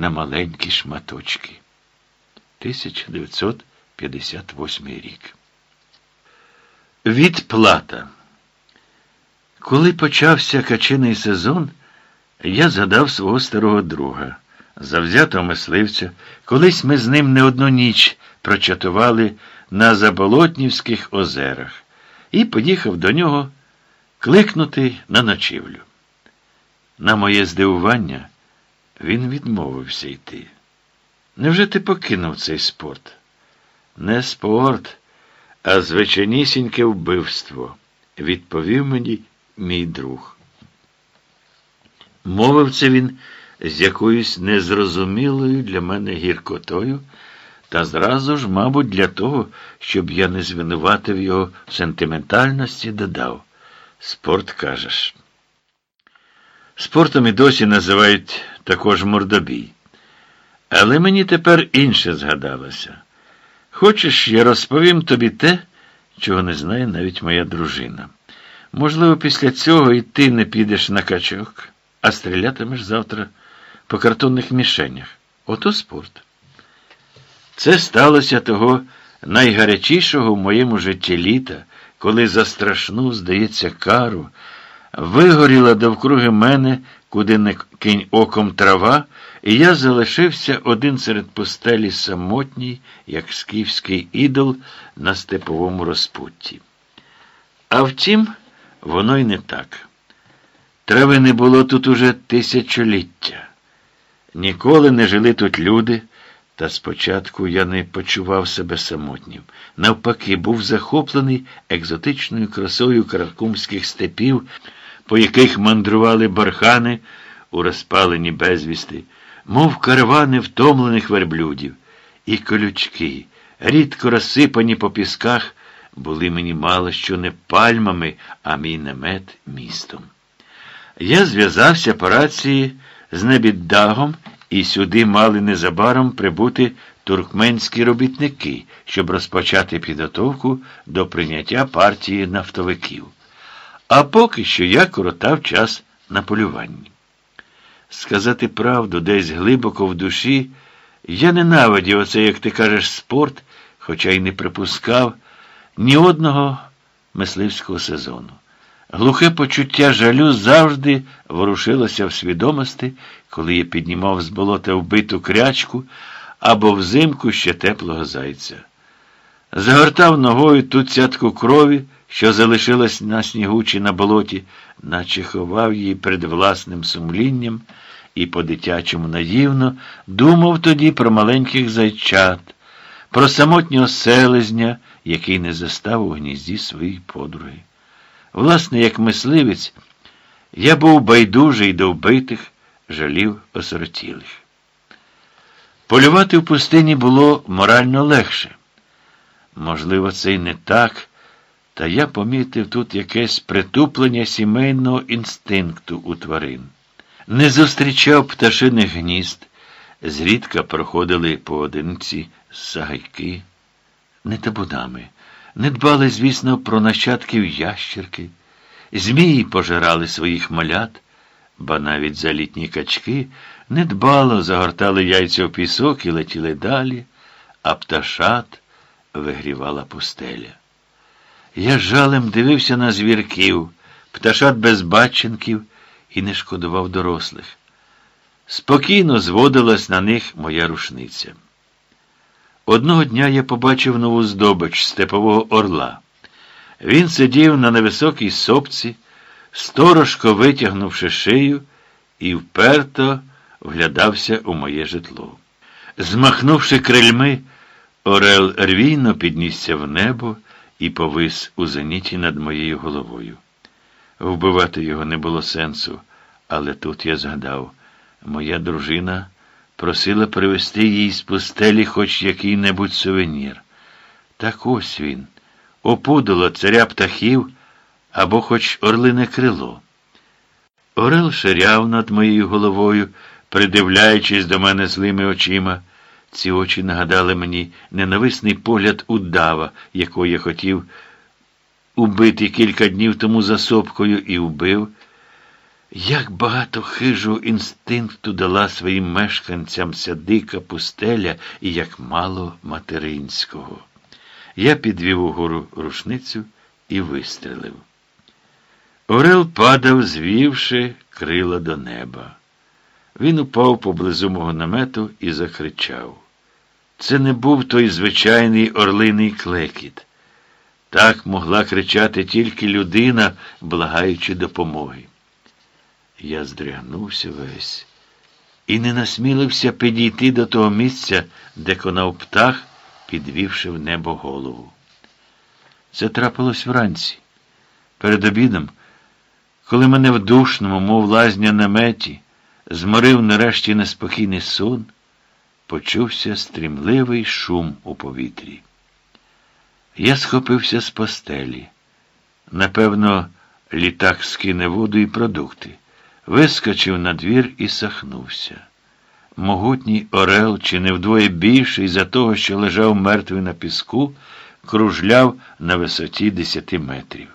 на маленькі шматочки. 1958 рік. Відплата. Коли почався качиний сезон, я згадав свого старого друга, завзятого мисливця. Колись ми з ним не одну ніч прочатували на Заболотнівських озерах і поїхав до нього кликнути на ночівлю. На моє здивування, він відмовився йти. Невже ти покинув цей спорт? Не спорт, а звичайнісіньке вбивство, відповів мені мій друг. Мовив це він з якоюсь незрозумілою для мене гіркотою, та зразу ж, мабуть, для того, щоб я не звинуватив його в сентиментальності, додав. Спорт кажеш. Спортом і досі називають також мордобій. Але мені тепер інше згадалося. Хочеш, я розповім тобі те, чого не знає навіть моя дружина. Можливо, після цього і ти не підеш на качок, а стрілятимеш завтра по картонних мішенях. Ото спорт. Це сталося того найгарячішого в моєму житті літа, коли за страшну, здається, кару вигоріла довкруги мене, куди не кинь оком трава, і я залишився один серед постелі самотній, як скіфський ідол на степовому розпутті. А втім, воно й не так. Трави не було тут уже тисячоліття. Ніколи не жили тут люди, та спочатку я не почував себе самотнім. Навпаки, був захоплений екзотичною красою каракумських степів, по яких мандрували бархани у розпалені безвісти, мов каравани втомлених верблюдів, і колючки, рідко розсипані по пісках, були мені мало що не пальмами, а мій намет містом. Я зв'язався по рації з небіддагом, і сюди мали незабаром прибути туркменські робітники, щоб розпочати підготовку до прийняття партії нафтовиків. А поки що я коротав час на полюванні. Сказати правду, десь глибоко в душі, я ненавидів оце, як ти кажеш, спорт, хоча й не припускав ні одного мисливського сезону. Глухе почуття жалю завжди ворушилося в свідомості, коли я піднімав з болота вбиту крячку або взимку ще теплого зайця. Загортав ногою ту цятку крові, що залишилась на снігу чи на болоті, наче ховав її перед власним сумлінням і по-дитячому наївно думав тоді про маленьких зайчат, про самотнього селезня, який не застав у гнізді своїх подруги. Власне, як мисливець, я був байдужий до вбитих, жалів осиротілих. Полювати в пустині було морально легше. Можливо, це й не так, та я помітив тут якесь притуплення сімейного інстинкту у тварин. Не зустрічав пташиних гнізд, зрідка проходили поодинці сагайки, не табунами. Не дбали, звісно, про нащадків ящерки. Змії пожирали своїх малят, ба навіть залітні качки недбало загортали яйця в пісок і летіли далі, а пташат вигрівала пустеля. Я жалем дивився на звірків, пташат безбатченків і не шкодував дорослих. Спокійно зводилась на них моя рушниця. Одного дня я побачив нову здобич степового орла. Він сидів на невисокій сопці, сторожко витягнувши шию, і вперто вглядався у моє житло. Змахнувши крильми, Орел рвійно піднісся в небо і повис у зеніті над моєю головою. Вбивати його не було сенсу, але тут я згадав моя дружина просила привезти їй з пустелі хоч який-небудь сувенір. Так ось він, опудало царя птахів або хоч орлине крило. Орел ширяв над моєю головою, придивляючись до мене злими очима. Ці очі нагадали мені ненависний погляд удава, якого я хотів убити кілька днів тому за сопкою і вбив. Як багато хижого інстинкту дала своїм мешканцям ця дика пустеля і як мало материнського. Я підвів угору рушницю і вистрелив. Орел падав, звівши крила до неба. Він упав поблизу мого намету і закричав. Це не був той звичайний орлиний клекіт. Так могла кричати тільки людина, благаючи допомоги. Я здригнувся весь і не насмілився підійти до того місця, де конав птах, підвівши в небо голову. Це трапилось вранці. Перед обідом, коли мене в душному, мов лазня наметі, зморив нарешті неспокійний сон, почувся стрімливий шум у повітрі. Я схопився з постелі. Напевно, літак скине воду і продукти. Вискочив на двір і сахнувся. Могутній орел, чи не вдвоє більший за того, що лежав мертвий на піску, кружляв на висоті десяти метрів.